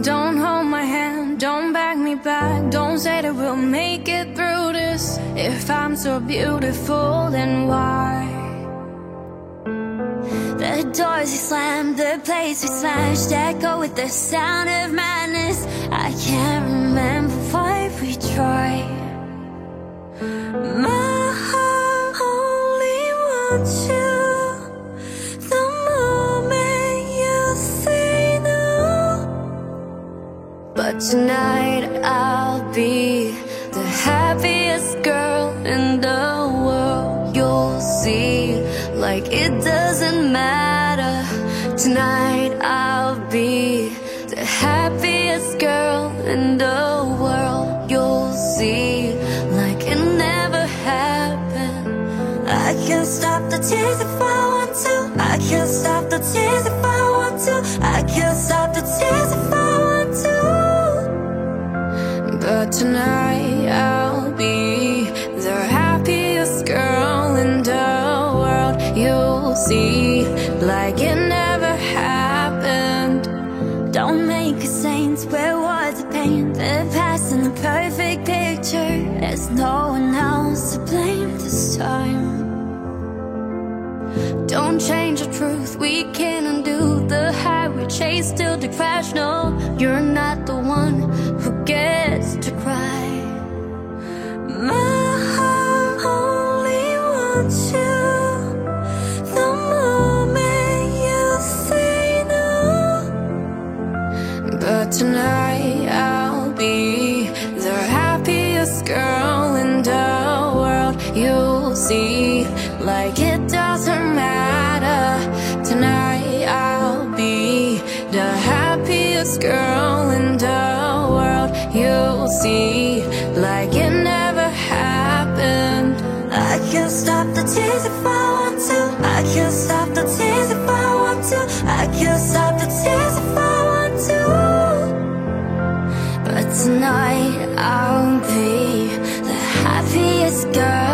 Don't hold my hand, don't back me back. Don't say that we'll make it through this. If I'm so beautiful, then why? The doors we slammed, the plates we smashed, echo with the sound of madness. I can't remember why we tried. My heart only wants you. But tonight I'll be the happiest girl in the world. You'll see, like it doesn't matter. Tonight I'll be the happiest girl in the world. You'll see, like it never happened. I can't stop the tears if I want to. I can't stop the tears if I see, like it never happened. Don't make a saint where words the pain. The past and the perfect picture. There's no one else to blame this time. Don't change the truth, we can't undo the high we chase till the crash. No, you're not the one You'll see, like it doesn't matter. Tonight I'll be the happiest girl in the world. You'll see, like it never happened. I can't stop the tears if I want to. I can't stop the tears if I want to. I can't stop the tears if I want to. But tonight I'll be the happiest girl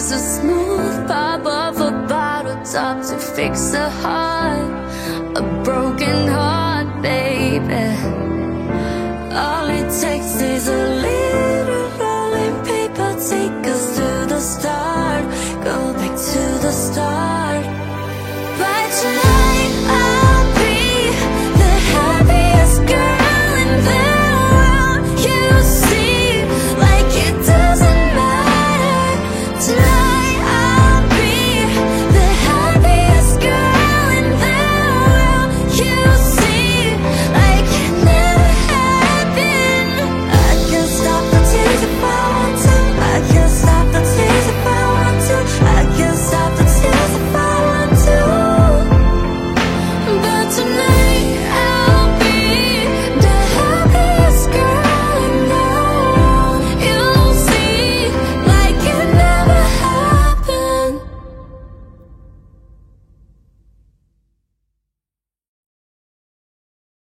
is a smooth pop of a bottle top to fix a heart, a broken heart, baby.